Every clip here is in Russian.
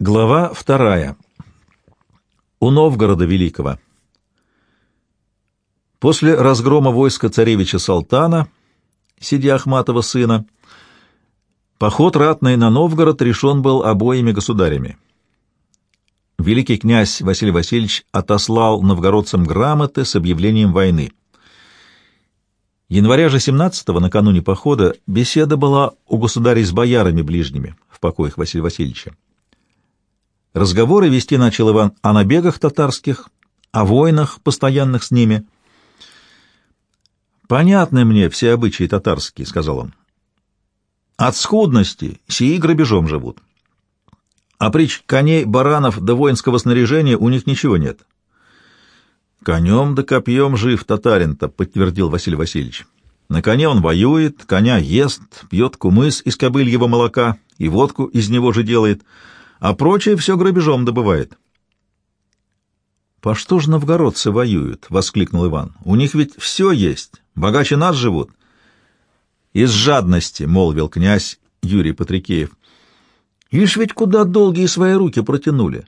Глава вторая. У Новгорода Великого. После разгрома войска царевича Салтана, сидя Ахматова сына, поход ратный на Новгород решен был обоими государями. Великий князь Василий Васильевич отослал новгородцам грамоты с объявлением войны. Января же 17-го, накануне похода, беседа была у государей с боярами ближними в покоях Василия Васильевича. Разговоры вести начал Иван о набегах татарских, о войнах, постоянных с ними. «Понятны мне все обычаи татарские», — сказал он. «От скудности сии грабежом живут. А прич коней, баранов да воинского снаряжения у них ничего нет». «Конем да копьем жив татарин-то», — подтвердил Василий Васильевич. «На коне он воюет, коня ест, пьет кумыс из кобыльего молока и водку из него же делает» а прочее все грабежом добывает. — По что же новгородцы воюют? — воскликнул Иван. — У них ведь все есть, богаче нас живут. — Из жадности, — молвил князь Юрий Патрикеев. — Ишь ведь куда долгие свои руки протянули.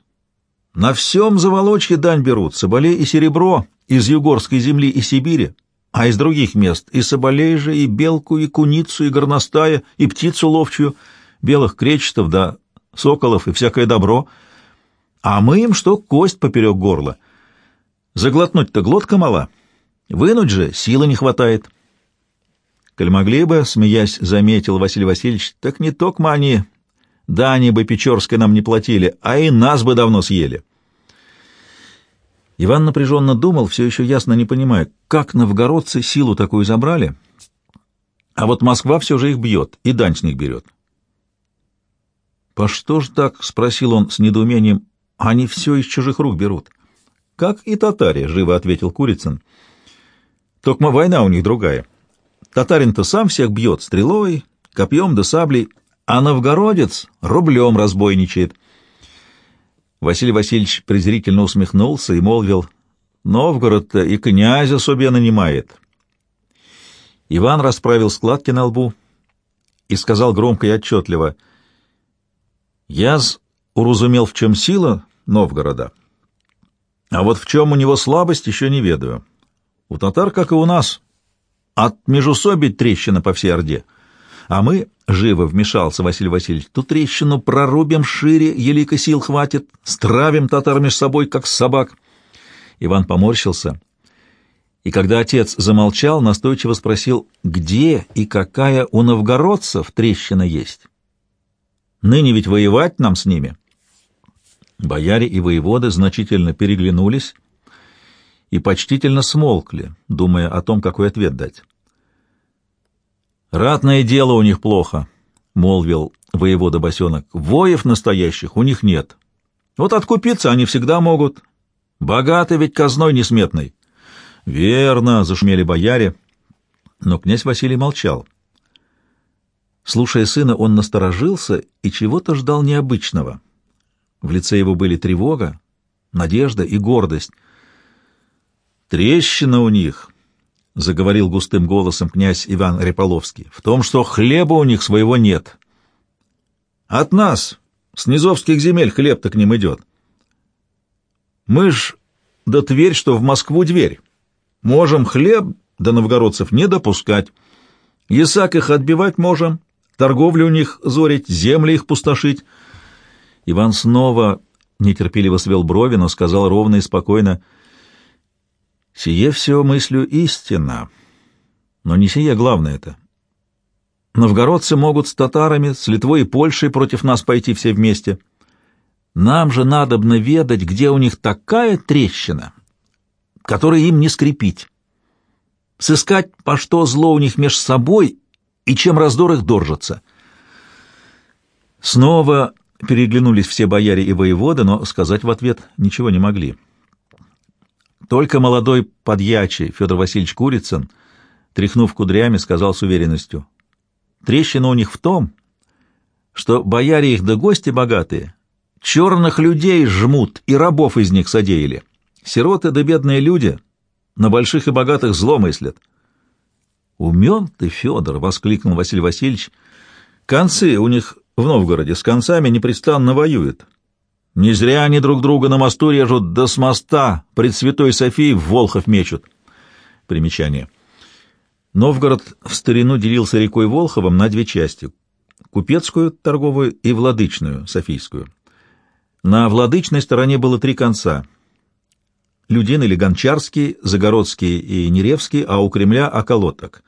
На всем заволочье дань берут, соболей и серебро из югорской земли и Сибири, а из других мест и соболей же, и белку, и куницу, и горностая, и птицу ловчую, белых кречетов да соколов и всякое добро, а мы им что кость поперек горла. Заглотнуть-то глотка мала, вынуть же силы не хватает. Бы, смеясь, заметил Василий Васильевич, так не только они, дани бы Печорской нам не платили, а и нас бы давно съели. Иван напряженно думал, все еще ясно не понимая, как новгородцы силу такую забрали, а вот Москва все же их бьет и дань с них берет. «По что ж так?» — спросил он с недоумением. «Они все из чужих рук берут». «Как и татаре», — живо ответил Курицын. «Только война у них другая. Татарин-то сам всех бьет стрелой, копьем да саблей, а новгородец рублем разбойничает». Василий Васильевич презрительно усмехнулся и молвил, «Новгород-то и князя себе нанимает». Иван расправил складки на лбу и сказал громко и отчетливо — я уразумел, в чем сила Новгорода, а вот в чем у него слабость, еще не ведаю. У татар, как и у нас, от межусобить трещина по всей Орде. А мы, живо вмешался Василий Васильевич, ту трещину прорубим шире, елика сил хватит, стравим татар меж собой, как собак. Иван поморщился, и когда отец замолчал, настойчиво спросил, где и какая у новгородцев трещина есть. Ныне ведь воевать нам с ними. Бояре и воеводы значительно переглянулись и почтительно смолкли, думая о том, какой ответ дать. «Ратное дело у них плохо», — молвил воевода Босенок. «Воев настоящих у них нет. Вот откупиться они всегда могут. Богаты ведь казной несметной». «Верно», — зашумели бояре, но князь Василий молчал. Слушая сына, он насторожился и чего-то ждал необычного. В лице его были тревога, надежда и гордость. «Трещина у них», — заговорил густым голосом князь Иван Реполовский, — «в том, что хлеба у них своего нет. От нас, с низовских земель, хлеб-то к ним идет. Мы ж, да Тверь, что в Москву дверь. Можем хлеб до новгородцев не допускать. Ясак их отбивать можем, торговлю у них зорить, земли их пустошить. Иван снова нетерпеливо свел брови, но сказал ровно и спокойно, «Сие все мыслю истина, но не сие главное это. Новгородцы могут с татарами, с Литвой и Польшей против нас пойти все вместе. Нам же надобно ведать, где у них такая трещина, которой им не скрепить. Сыскать, по что зло у них меж собой и чем раздор их доржится. Снова переглянулись все бояре и воеводы, но сказать в ответ ничего не могли. Только молодой подьячий Федор Васильевич Курицын, тряхнув кудрями, сказал с уверенностью, «Трещина у них в том, что бояре их да гости богатые черных людей жмут и рабов из них содеяли. Сироты да бедные люди на больших и богатых зло мыслят. «Умен ты, Федор!» — воскликнул Василий Васильевич. «Концы у них в Новгороде с концами непрестанно воюют. Не зря они друг друга на мосту режут, да с моста пред Святой Софией в Волхов мечут. Примечание. Новгород в старину делился рекой Волховом на две части — купецкую, торговую и владычную, софийскую. На владычной стороне было три конца — Людин или Гончарский, Загородский и Неревский, а у Кремля — Околоток.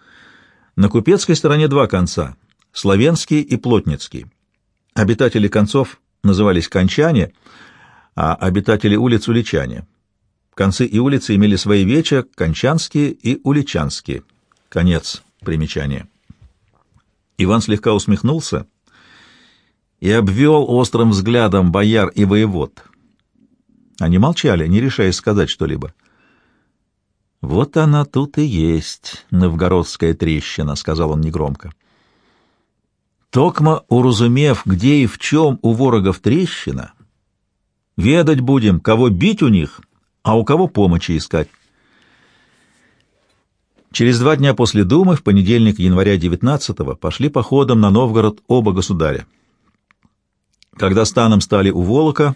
На купецкой стороне два конца — Славянский и Плотницкий. Обитатели концов назывались кончане, а обитатели улиц — уличане. Концы и улицы имели свои веча, кончанские и уличанские. Конец примечания. Иван слегка усмехнулся и обвел острым взглядом бояр и воевод. Они молчали, не решаясь сказать что-либо. «Вот она тут и есть, новгородская трещина», — сказал он негромко. «Токма, уразумев, где и в чем у ворогов трещина, ведать будем, кого бить у них, а у кого помощи искать». Через два дня после Думы, в понедельник января 19-го, пошли походом на Новгород оба государя. Когда станом стали у Волока,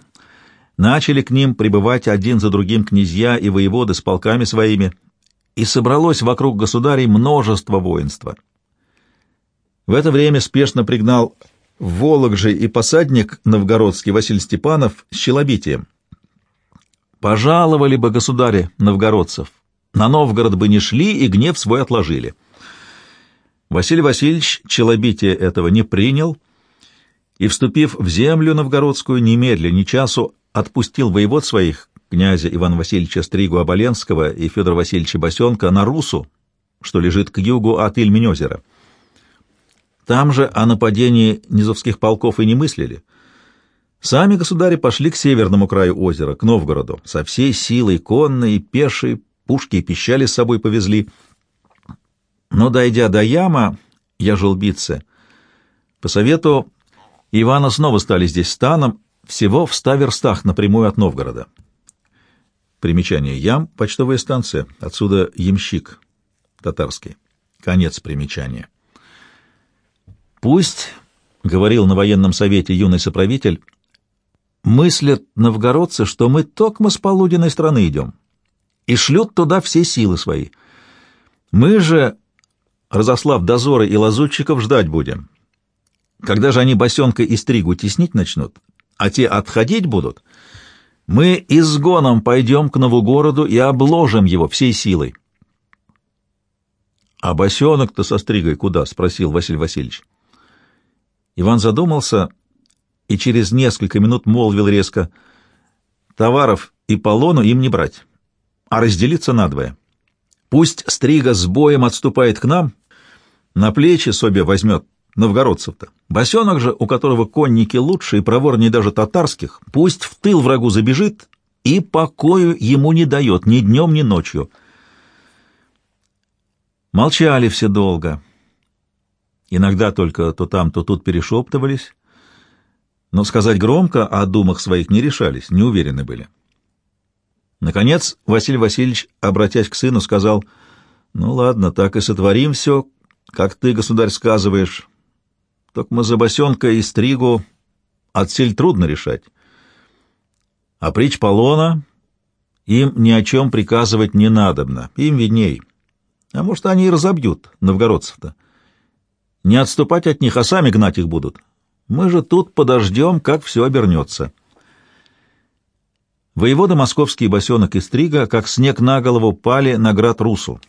начали к ним прибывать один за другим князья и воеводы с полками своими, и собралось вокруг государей множество воинства. В это время спешно пригнал в же и посадник новгородский Василий Степанов с челобитием. «Пожаловали бы государи новгородцев, на Новгород бы не шли и гнев свой отложили. Василий Васильевич челобития этого не принял и, вступив в землю новгородскую, немедля, ни часу отпустил воевод своих, князя Ивана Васильевича Стригу-Оболенского и Федора Васильевича Босенка, на Русу, что лежит к югу от Ильмень-озера. Там же о нападении низовских полков и не мыслили. Сами государи пошли к северному краю озера, к Новгороду, со всей силой конной и пешей, пушки и пищали с собой повезли. Но, дойдя до яма, я желбице, по совету Ивана снова стали здесь станом, всего в ста верстах напрямую от Новгорода. Примечание ям — почтовая станция, отсюда ямщик татарский. Конец примечания. «Пусть, — говорил на военном совете юный соправитель, — мыслят новгородцы, что мы токмо с полуденной страны идем, и шлют туда все силы свои. Мы же, разослав дозоры и лазутчиков, ждать будем. Когда же они босенка и стригу теснить начнут, а те отходить будут, мы изгоном пойдем к Новогороду и обложим его всей силой. — А босенок-то со стригой куда? — спросил Василий Васильевич. Иван задумался и через несколько минут молвил резко, — Товаров и полону им не брать а разделиться надвое. Пусть Стрига с боем отступает к нам, на плечи себе возьмет новгородцев-то. Босенок же, у которого конники лучше и проворнее даже татарских, пусть в тыл врагу забежит и покою ему не дает ни днем, ни ночью. Молчали все долго. Иногда только то там, то тут перешептывались, но сказать громко о думах своих не решались, не уверены были. Наконец Василий Васильевич, обратясь к сыну, сказал, «Ну ладно, так и сотворим все, как ты, государь, сказываешь. Только мы за босенка и стригу отсель трудно решать. А притч Полона им ни о чем приказывать не надобно, им видней. А может, они и разобьют новгородцев-то. Не отступать от них, а сами гнать их будут. Мы же тут подождем, как все обернется». Воевода московский босенок и стрига, как снег на голову, пали на град Русу.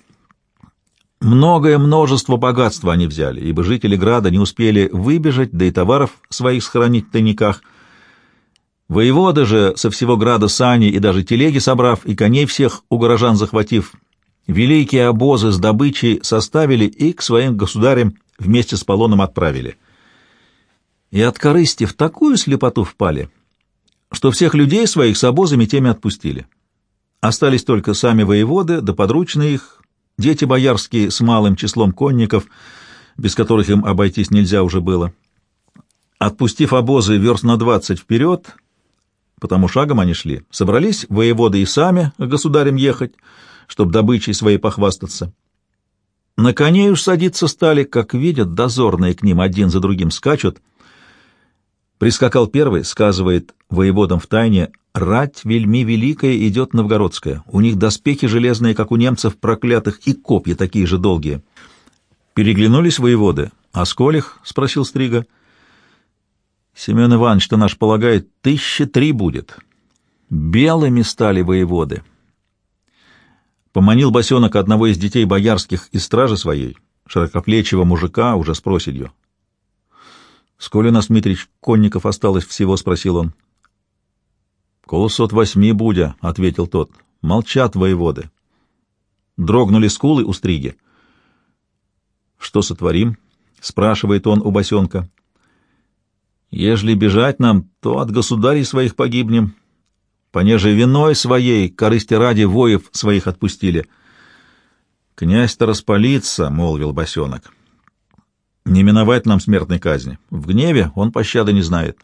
Многое множество богатства они взяли, ибо жители града не успели выбежать, да и товаров своих сохранить в тайниках. Воеводы же со всего града сани и даже телеги собрав, и коней всех у горожан захватив, великие обозы с добычей составили и к своим государям вместе с полоном отправили. И от корысти в такую слепоту впали, что всех людей своих с обозами теми отпустили. Остались только сами воеводы, да подручные их, дети боярские с малым числом конников, без которых им обойтись нельзя уже было. Отпустив обозы верст на двадцать вперед, потому шагом они шли, собрались воеводы и сами к государям ехать, чтобы добычей своей похвастаться. На коней уж садиться стали, как видят, дозорные к ним один за другим скачут — Прискакал первый, сказывает воеводам в тайне, рать вельми великая идет новгородская. У них доспехи железные, как у немцев проклятых, и копья такие же долгие. Переглянулись воеводы. «А сколих?» — спросил Стрига. Семен Иванович-то наш полагает, тысяча три будет. Белыми стали воеводы. Поманил босенок одного из детей боярских из стражи своей, широкоплечего мужика, уже с проседью. — Сколь у нас, Дмитрич, конников осталось всего? — спросил он. — Колосот восьми будя, — ответил тот. — Молчат воеводы. Дрогнули скулы у стриги. — Что сотворим? — спрашивает он у босенка. — Ежели бежать нам, то от государей своих погибнем. Понеже виной своей, корысти ради воев своих отпустили. — Князь-то распалится, — молвил босенок. — не миновать нам смертной казни. В гневе он пощады не знает.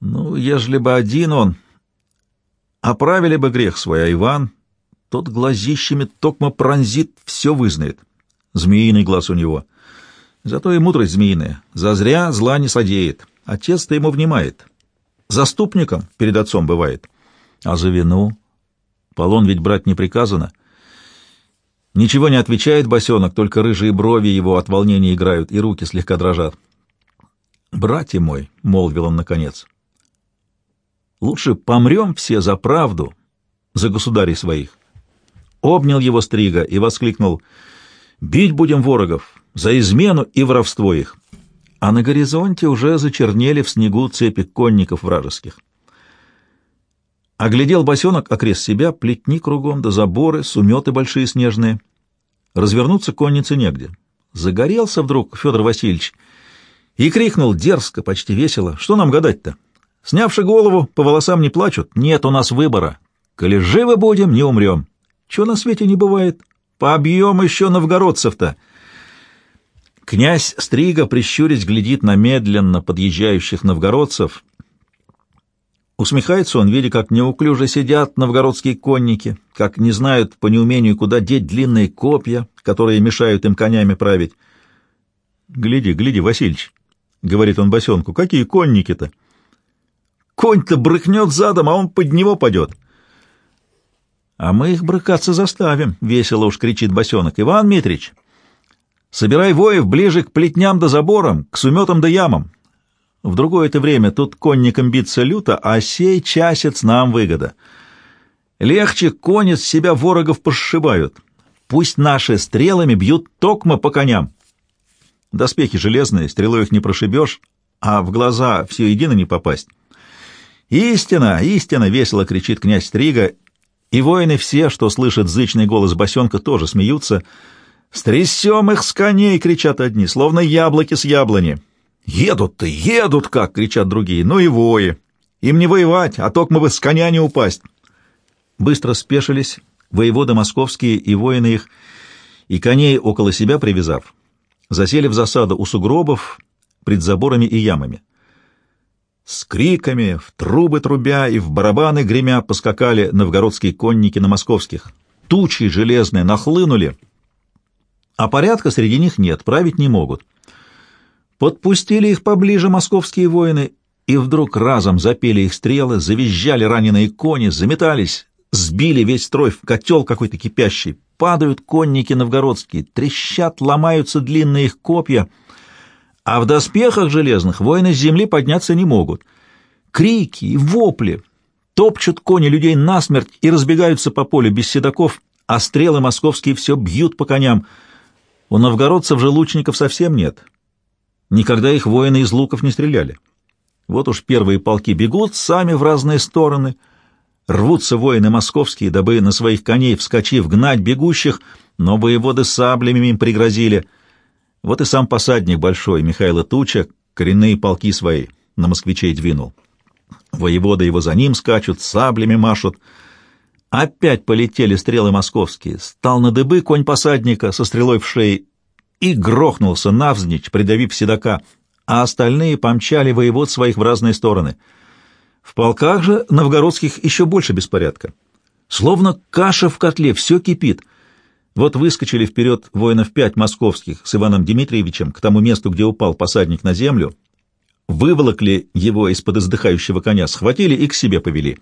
Ну, ежели бы один он, оправили бы грех свой, а Иван, тот глазищами токмо пронзит, все вызнает. Змеиный глаз у него. Зато и мудрость змеиная. Зазря зла не содеет. Отец-то ему внимает. Заступником перед отцом бывает. А за вину? Полон ведь брать не приказано. Ничего не отвечает босенок, только рыжие брови его от волнения играют, и руки слегка дрожат. «Братья мой», — молвил он наконец, — «лучше помрем все за правду, за государей своих». Обнял его Стрига и воскликнул, «Бить будем ворогов за измену и воровство их». А на горизонте уже зачернели в снегу цепи конников вражеских. Оглядел босенок окрест себя, плетни кругом, да заборы, суметы большие снежные. Развернуться коннице негде. Загорелся вдруг Федор Васильевич и крикнул дерзко, почти весело. Что нам гадать-то? Снявши голову, по волосам не плачут. Нет у нас выбора. Коли живы будем, не умрем. Чего на свете не бывает? Побьем еще новгородцев-то. Князь Стрига, прищурясь, глядит на медленно подъезжающих новгородцев — Усмехается он, видя, как неуклюже сидят новгородские конники, как не знают по неумению, куда деть длинные копья, которые мешают им конями править. — Гляди, гляди, Васильич, — говорит он босенку, — какие конники-то! Конь-то брыкнет задом, а он под него падет. — А мы их брыкаться заставим, — весело уж кричит босенок. — Иван Митрич, собирай воев ближе к плетням да заборам, к суметам да ямам. В другое это время тут конникам биться люто, а сей часец нам выгода. Легче конец себя ворогов пошибают. Пусть наши стрелами бьют токмо по коням. Доспехи железные, стрелой их не прошибешь, а в глаза все едино не попасть. «Истина, истина!» — весело кричит князь Стрига, и воины все, что слышат зычный голос босенка, тоже смеются. «Стрясем их с коней!» — кричат одни, словно яблоки с яблони. «Едут-то, едут как!» — кричат другие. «Ну и вои! Им не воевать, а только мы бы с коня не упасть!» Быстро спешились воеводы московские и воины их, и коней около себя привязав, засели в засаду у сугробов, пред заборами и ямами. С криками, в трубы трубя и в барабаны гремя поскакали новгородские конники на московских. Тучи железные нахлынули, а порядка среди них нет, править не могут. Подпустили их поближе московские воины, и вдруг разом запели их стрелы, завизжали раненые кони, заметались, сбили весь строй в котел какой-то кипящий, падают конники новгородские, трещат, ломаются длинные их копья, а в доспехах железных воины с земли подняться не могут. Крики и вопли, топчут кони людей насмерть и разбегаются по полю без седаков, а стрелы московские все бьют по коням. У новгородцев же лучников совсем нет. Никогда их воины из луков не стреляли. Вот уж первые полки бегут сами в разные стороны, рвутся воины московские, дабы на своих коней, вскочив, гнать бегущих, но воеводы саблями им пригрозили. Вот и сам посадник большой, Михайло Туча, коренные полки свои на москвичей двинул. Воеводы его за ним скачут, саблями машут. Опять полетели стрелы московские. Стал на дыбы конь посадника со стрелой в шее и грохнулся навзничь, придавив седока, а остальные помчали воевод своих в разные стороны. В полках же новгородских еще больше беспорядка. Словно каша в котле, все кипит. Вот выскочили вперед воинов пять московских с Иваном Дмитриевичем к тому месту, где упал посадник на землю. выволокли его из-под издыхающего коня, схватили и к себе повели.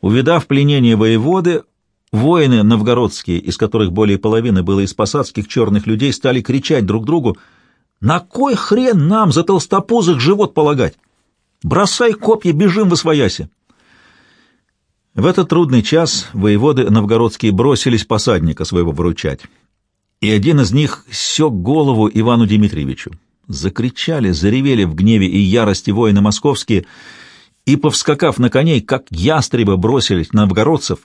Увидав пленение воеводы, воины новгородские, из которых более половины было из посадских черных людей, стали кричать друг другу «На кой хрен нам за толстопузых живот полагать? Бросай копья, бежим в освояси!» В этот трудный час воеводы новгородские бросились посадника своего выручать, и один из них сёк голову Ивану Дмитриевичу. Закричали, заревели в гневе и ярости воины московские, и, повскакав на коней, как ястребы бросились на новгородцев,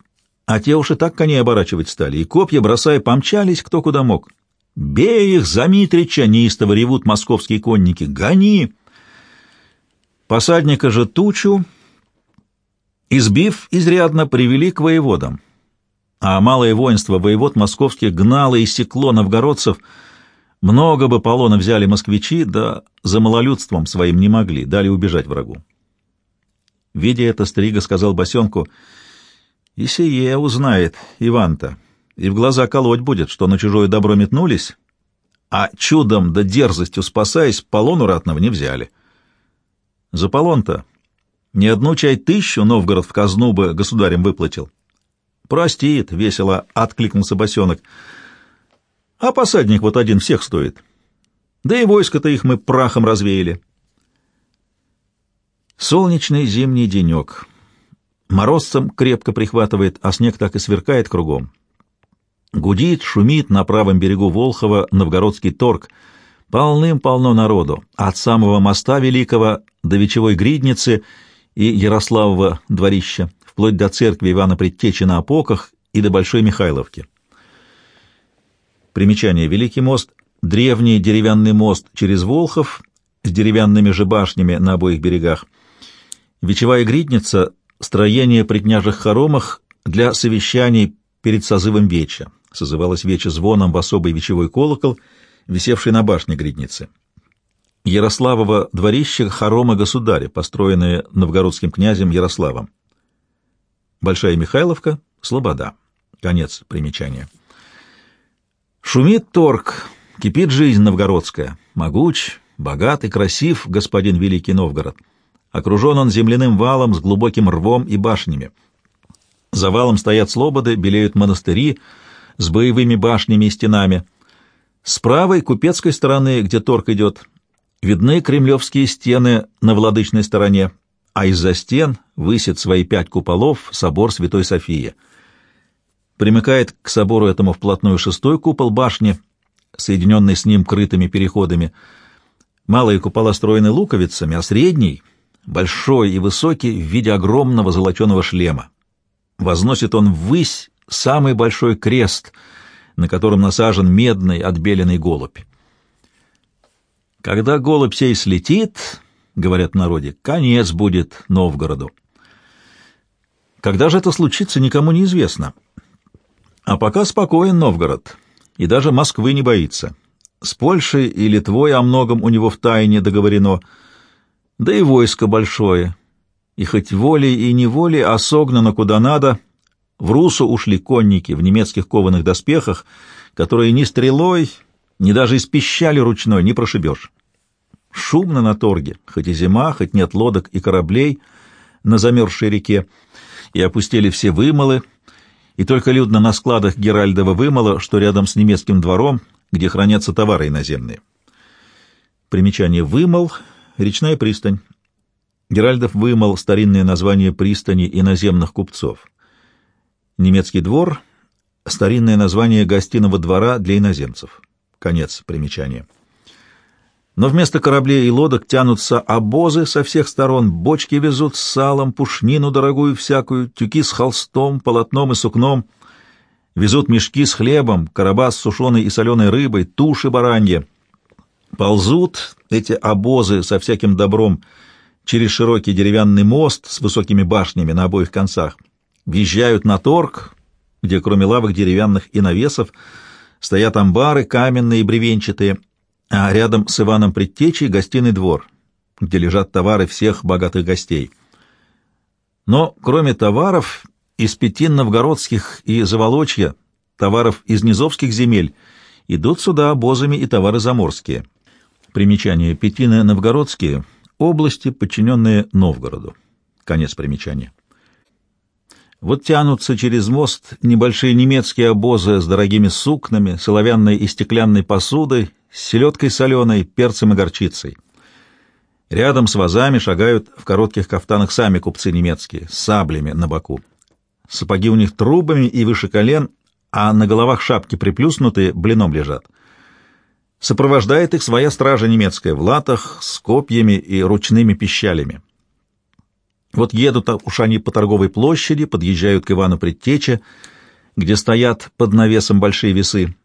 а те уж и так коней оборачивать стали, и копья, бросая, помчались кто куда мог. «Бей их, за Митрича!» — неистово ревут московские конники. «Гони!» Посадника же тучу, избив изрядно, привели к воеводам. А малое воинство воевод московских гнало и секло новгородцев. Много бы полона взяли москвичи, да за малолюдством своим не могли, дали убежать врагу. Видя это, Стрига сказал Босенку, «И сие узнает Иван-то, и в глаза колоть будет, что на чужое добро метнулись, а чудом да дерзостью спасаясь, полону ратного не взяли. За полон-то ни одну чай тысячу Новгород в казну бы государем выплатил». «Простит», — весело откликнулся Босенок, «а посадник вот один всех стоит. Да и войско-то их мы прахом развеяли». Солнечный зимний денек. Морозцем крепко прихватывает, а снег так и сверкает кругом. Гудит, шумит на правом берегу Волхова новгородский торг. Полным-полно народу, от самого моста Великого до Вечевой Гридницы и Ярославова дворища, вплоть до церкви Ивана Предтечи на Опоках и до Большой Михайловки. Примечание. Великий мост — древний деревянный мост через Волхов с деревянными же башнями на обоих берегах — Вечевая гридница — строение при княжих хоромах для совещаний перед созывом веча. Созывалась веча звоном в особый вечевой колокол, висевший на башне гридницы. Ярославово дворище хорома государя, построенное новгородским князем Ярославом. Большая Михайловка, Слобода. Конец примечания. Шумит торг, кипит жизнь новгородская. Могуч, богат и красив господин Великий Новгород — Окружен он земляным валом с глубоким рвом и башнями. За валом стоят слободы, белеют монастыри с боевыми башнями и стенами. С правой купецкой стороны, где торг идет, видны кремлевские стены на владычной стороне, а из-за стен высит свои пять куполов собор Святой Софии. Примыкает к собору этому вплотную шестой купол башни, соединенный с ним крытыми переходами. Малые купола строены луковицами, а средний — большой и высокий в виде огромного золоченого шлема. Возносит он ввысь самый большой крест, на котором насажен медный отбеленный голубь. Когда голубь сей слетит, говорят в народе, конец будет Новгороду. Когда же это случится, никому не известно. А пока спокоен Новгород, и даже Москвы не боится. С Польшей и Литвой о многом у него в тайне договорено — да и войско большое, и хоть волей и неволей, а согнано куда надо, в Русу ушли конники в немецких кованых доспехах, которые ни стрелой, ни даже из пищали ручной не прошибешь. Шумно на торге, хоть и зима, хоть нет лодок и кораблей на замерзшей реке, и опустили все вымолы, и только людно на складах Геральдова вымола, что рядом с немецким двором, где хранятся товары иноземные. Примечание «вымол» речная пристань. Геральдов вымыл старинное название пристани иноземных купцов. Немецкий двор — старинное название гостиного двора для иноземцев. Конец примечания. Но вместо кораблей и лодок тянутся обозы со всех сторон, бочки везут с салом, пушнину дорогую всякую, тюки с холстом, полотном и сукном, везут мешки с хлебом, короба с сушеной и соленой рыбой, туши баранья — Ползут эти обозы со всяким добром через широкий деревянный мост с высокими башнями на обоих концах, въезжают на торг, где кроме лавок деревянных и навесов стоят амбары каменные и бревенчатые, а рядом с Иваном Предтечей гостиный двор, где лежат товары всех богатых гостей. Но кроме товаров из Петин новгородских и Заволочья, товаров из низовских земель, идут сюда обозами и товары заморские — Примечание. Петины новгородские области, подчиненные Новгороду. Конец примечания. Вот тянутся через мост небольшие немецкие обозы с дорогими сукнами, соловянной и стеклянной посудой, с селедкой соленой, перцем и горчицей. Рядом с вазами шагают в коротких кафтанах сами купцы немецкие, с саблями на боку. Сапоги у них трубами и выше колен, а на головах шапки приплюснутые, блином лежат. Сопровождает их своя стража немецкая в латах, с копьями и ручными пищалями. Вот едут уж они по торговой площади, подъезжают к Ивану Предтече, где стоят под навесом большие весы.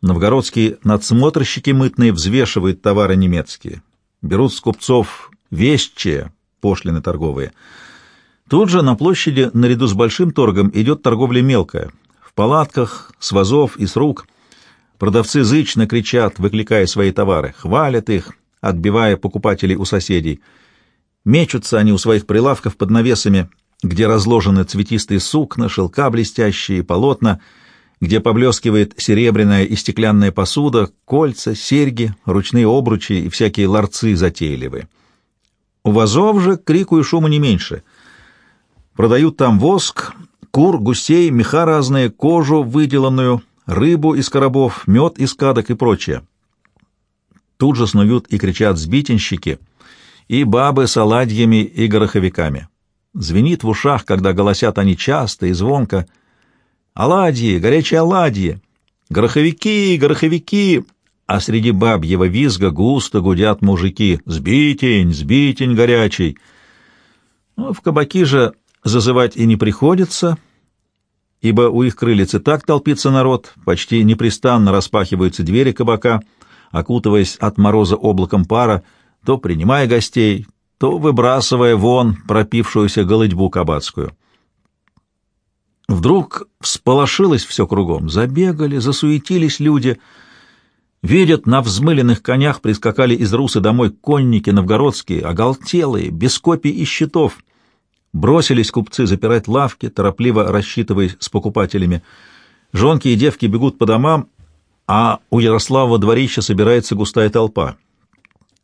Новгородские надсмотрщики мытные взвешивают товары немецкие, берут с купцов вещие, пошлины торговые. Тут же на площади наряду с большим торгом идет торговля мелкая, в палатках, с вазов и с рук. Продавцы зычно кричат, выкликая свои товары, хвалят их, отбивая покупателей у соседей. Мечутся они у своих прилавков под навесами, где разложены цветистые сукна, шелка блестящие, полотна — где поблескивает серебряная и стеклянная посуда, кольца, серьги, ручные обручи и всякие ларцы затейливые. У вазов же крику и шума не меньше. Продают там воск, кур, гусей, меха разные, кожу выделанную, рыбу из коробов, мед из кадок и прочее. Тут же снуют и кричат сбитенщики, и бабы с оладьями и гороховиками. Звенит в ушах, когда голосят они часто и звонко — Оладьи, горячие оладьи! Гороховики, гороховики!» А среди бабьего визга густо гудят мужики. «Сбитень, сбитень горячий!» Ну, в кабаки же зазывать и не приходится, ибо у их крылиц и так толпится народ, почти непрестанно распахиваются двери кабака, окутываясь от мороза облаком пара, то принимая гостей, то выбрасывая вон пропившуюся голодьбу кабацкую. Вдруг всполошилось все кругом. Забегали, засуетились люди. Видят, на взмыленных конях прискакали из Русы домой конники новгородские, оголтелые, без копий и щитов. Бросились купцы запирать лавки, торопливо рассчитываясь с покупателями. Жонки и девки бегут по домам, а у Ярослава дворища собирается густая толпа.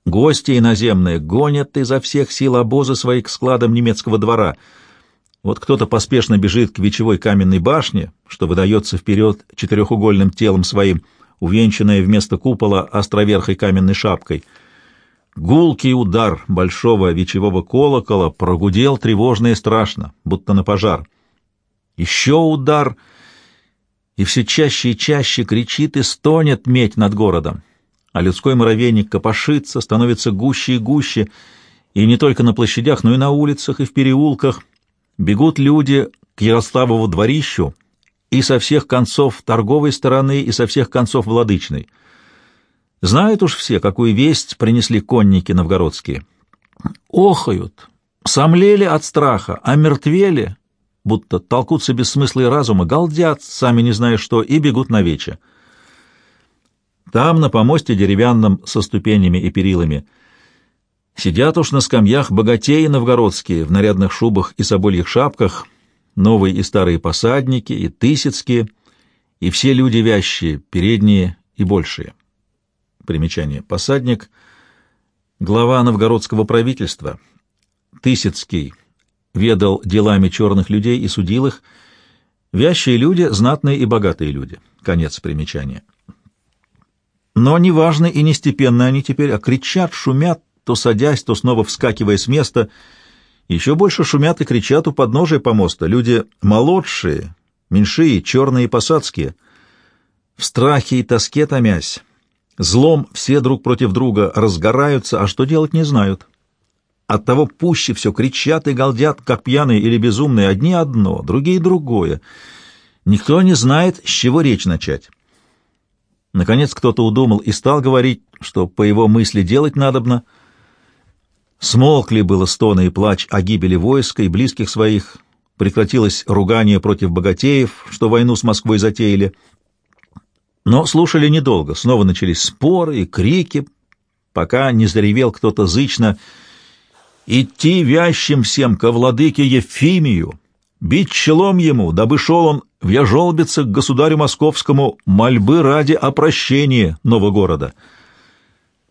Гости иноземные гонят изо всех сил обозы свои к складам немецкого двора — вот кто-то поспешно бежит к вечевой каменной башне, что выдается вперед четырехугольным телом своим, увенчанное вместо купола островерхой каменной шапкой. Гулкий удар большого вечевого колокола прогудел тревожно и страшно, будто на пожар. Еще удар, и все чаще и чаще кричит и стонет медь над городом, а людской муравейник копошится, становится гуще и гуще, и не только на площадях, но и на улицах и в переулках — Бегут люди к Ярославову дворищу и со всех концов торговой стороны, и со всех концов владычной. Знают уж все, какую весть принесли конники новгородские. Охают, сомлели от страха, омертвели, будто толкутся без смысла и разума, галдят, сами не зная что, и бегут навече. Там, на помосте деревянном, со ступенями и перилами, — Сидят уж на скамьях богатеи новгородские в нарядных шубах и собольих шапках, новые и старые посадники, и тысяцкие, и все люди вящие, передние и большие. Примечание. Посадник — глава новгородского правительства. Тысяцкий ведал делами черных людей и судил их. Вящие люди — знатные и богатые люди. Конец примечания. Но неважно и не степенно они теперь, а кричат, шумят, то садясь, то снова вскакивая с места. Еще больше шумят и кричат у подножия помоста. Люди молодшие, меньшие, черные и посадские. В страхе и тоске томясь. Злом все друг против друга разгораются, а что делать не знают. Оттого пуще все кричат и галдят, как пьяные или безумные, одни одно, другие другое. Никто не знает, с чего речь начать. Наконец кто-то удумал и стал говорить, что по его мысли делать надобно — Смолкли было стоны и плач о гибели войска и близких своих, прекратилось ругание против богатеев, что войну с Москвой затеяли. Но слушали недолго, снова начались споры и крики, пока не заревел кто-то зычно «Идти вящим всем ко владыке Ефимию, бить челом ему, дабы шел он в Яжолбице к государю московскому мольбы ради о прощении нового города».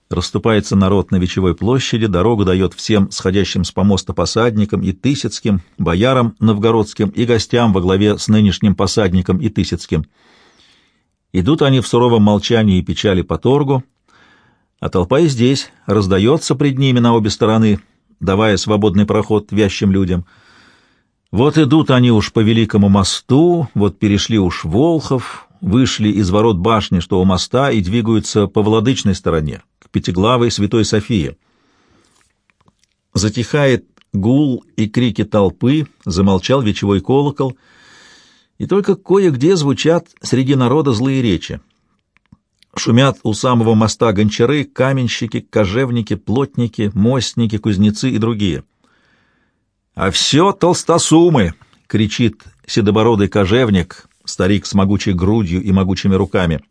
Расступается народ на Вечевой площади, дорогу дает всем сходящим с помоста посадникам и Тысяцким, боярам новгородским и гостям во главе с нынешним посадником и Тысяцким. Идут они в суровом молчании и печали по торгу, а толпа и здесь раздается пред ними на обе стороны, давая свободный проход вящим людям. Вот идут они уж по Великому мосту, вот перешли уж Волхов, вышли из ворот башни, что у моста, и двигаются по владычной стороне, к пятиглавой Святой Софии. Затихает гул и крики толпы, замолчал вечевой колокол, и только кое-где звучат среди народа злые речи. Шумят у самого моста гончары, каменщики, кожевники, плотники, мостники, кузнецы и другие. «А все толстосумы!» — кричит седобородый кожевник, старик с могучей грудью и могучими руками.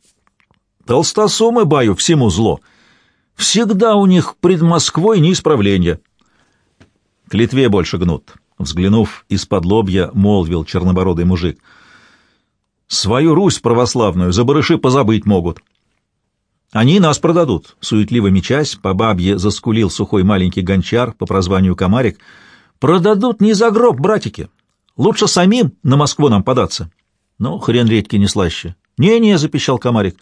«Толстосумы, баю, всему зло! Всегда у них пред Москвой неисправление!» «К Литве больше гнут!» — взглянув из-под лобья, молвил чернобородый мужик. «Свою Русь православную за барыши позабыть могут!» Они нас продадут, суетливо мечась, по бабье заскулил сухой маленький гончар по прозванию Комарик. Продадут не за гроб, братики. Лучше самим на Москву нам податься. Ну, хрен редьки не слаще. Не-не, запищал Комарик.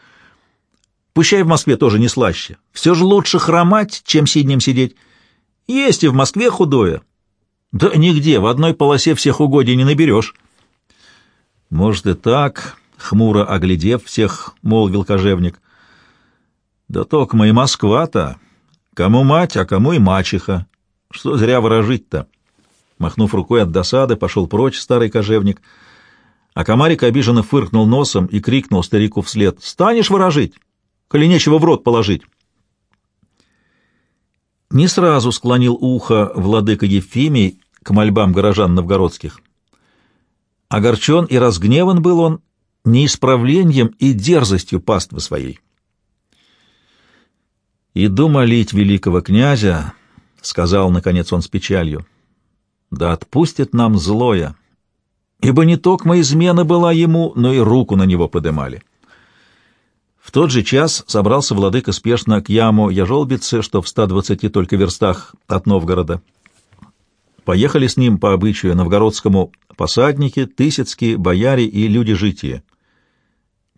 Пущай в Москве тоже не слаще. Все же лучше хромать, чем сиднем сидеть. Есть и в Москве худое. Да нигде, в одной полосе всех угодий не наберешь. Может и так, хмуро оглядев всех, молвил кожевник. Да токма и Москва-то. Кому мать, а кому и мачеха. Что зря выражить-то? Махнув рукой от досады, пошел прочь старый кожевник. А комарик обиженно фыркнул носом и крикнул старику вслед. «Станешь выражить, коли нечего в рот положить!» Не сразу склонил ухо владыка Ефимий к мольбам горожан новгородских. Огорчен и разгневан был он неисправлением и дерзостью паствы своей. «Иду молить великого князя», — сказал, наконец, он с печалью, — «да отпустит нам злое, ибо не только измена была ему, но и руку на него подымали». В тот же час собрался владыка спешно к яму Яжолбице, что в ста двадцати только верстах от Новгорода. Поехали с ним по обычаю новгородскому посадники, тысяцкие, бояре и люди-житие.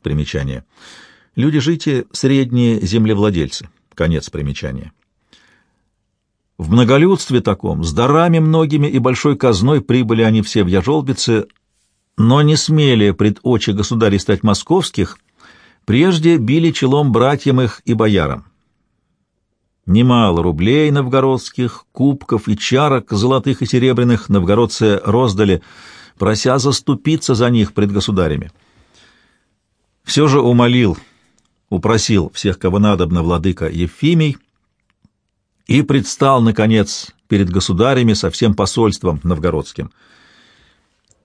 Примечание. Люди-житие — средние землевладельцы. Конец примечания. В многолюдстве таком, с дарами многими и большой казной прибыли они все в Яжолбице, но не смели пред очи государей стать московских, прежде били челом братьям их и боярам. Немало рублей новгородских, кубков и чарок золотых и серебряных новгородцы роздали, прося заступиться за них пред государями. Все же умолил упросил всех, кого надобно, владыка Ефимий, и предстал, наконец, перед государями со всем посольством новгородским.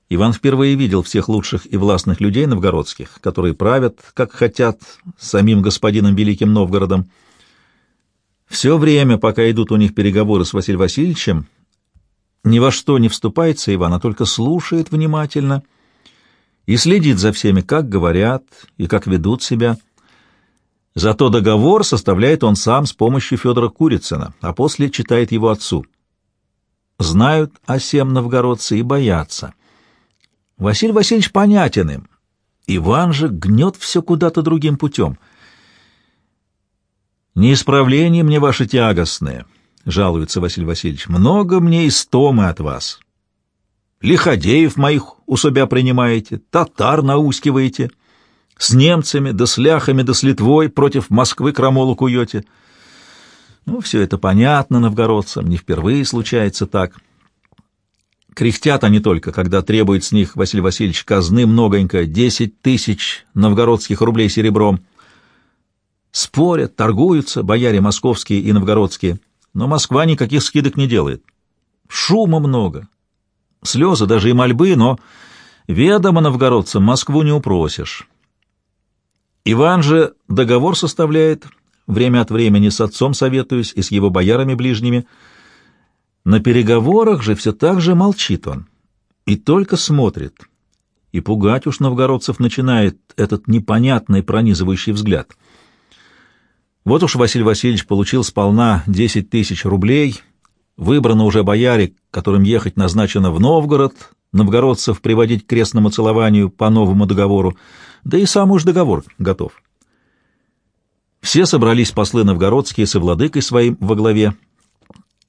Иван впервые видел всех лучших и властных людей новгородских, которые правят, как хотят, самим господином Великим Новгородом. Все время, пока идут у них переговоры с Василием Васильевичем, ни во что не вступается Иван, а только слушает внимательно и следит за всеми, как говорят и как ведут себя — Зато договор составляет он сам с помощью Федора Курицына, а после читает его отцу. Знают о сем новгородцы и боятся. Василий Васильевич понятен им. Иван же гнет все куда-то другим путем. «Неисправление мне ваше тягостное», — жалуется Василий Васильевич. «Много мне истомы от вас. Лиходеев моих у себя принимаете, татар наускиваете». С немцами, да с ляхами, да с Литвой против Москвы крамолу куете. Ну, все это понятно новгородцам, не впервые случается так. Кряхтят они только, когда требует с них Василий Васильевич казны многонько, десять тысяч новгородских рублей серебром. Спорят, торгуются бояре московские и новгородские, но Москва никаких скидок не делает. Шума много, слезы, даже и мольбы, но ведомо новгородцам Москву не упросишь. Иван же договор составляет, время от времени с отцом советуюсь и с его боярами ближними. На переговорах же все так же молчит он и только смотрит. И пугать уж новгородцев начинает этот непонятный пронизывающий взгляд. Вот уж Василий Васильевич получил сполна 10 тысяч рублей, выбрано уже бояре, которым ехать назначено в Новгород, новгородцев приводить к крестному целованию по новому договору, да и сам уж договор готов. Все собрались послы новгородские со владыкой своим во главе,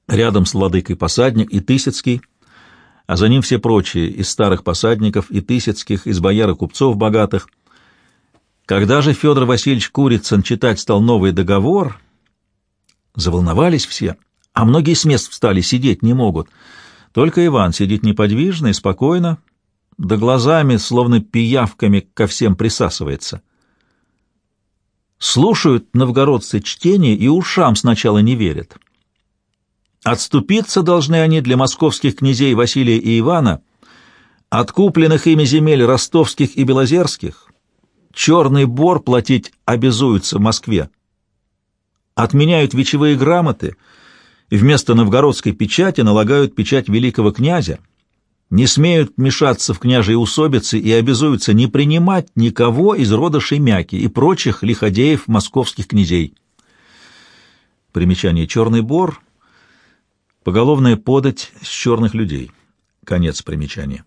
рядом с владыкой посадник и Тысяцкий, а за ним все прочие из старых посадников и Тысяцких, из бояр и купцов богатых. Когда же Федор Васильевич Курицын читать стал новый договор, заволновались все, а многие с мест встали, сидеть не могут. Только Иван сидит неподвижно и спокойно, да глазами, словно пиявками, ко всем присасывается. Слушают новгородцы чтение и ушам сначала не верят. Отступиться должны они для московских князей Василия и Ивана, от купленных ими земель ростовских и белозерских, черный бор платить обязуются в Москве. Отменяют вечевые грамоты и вместо новгородской печати налагают печать великого князя, не смеют мешаться в княжей усобицы и обязуются не принимать никого из рода Шемяки и прочих лиходеев московских князей. Примечание «Черный бор» — поголовная подать с черных людей. Конец примечания.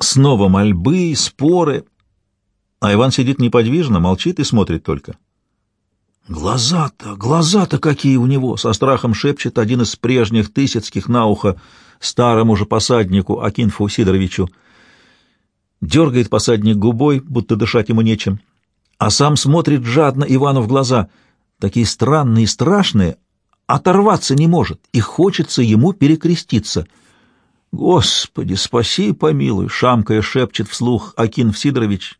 Снова мольбы, споры — а Иван сидит неподвижно, молчит и смотрит только. «Глаза-то, глаза-то какие у него!» — со страхом шепчет один из прежних тысяцких на ухо старому же посаднику Акинфу Сидоровичу. Дергает посадник губой, будто дышать ему нечем, а сам смотрит жадно Ивану в глаза, такие странные и страшные, оторваться не может, и хочется ему перекреститься. «Господи, спаси и помилуй!» — шамкая шепчет вслух Акин Сидорович,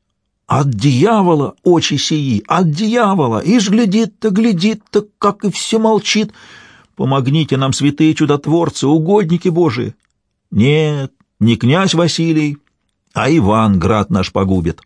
от дьявола очи сии, от дьявола! Ишь глядит-то, глядит-то, как и все молчит. Помогните нам, святые чудотворцы, угодники Божии. Нет, не князь Василий, а Иван град наш погубит.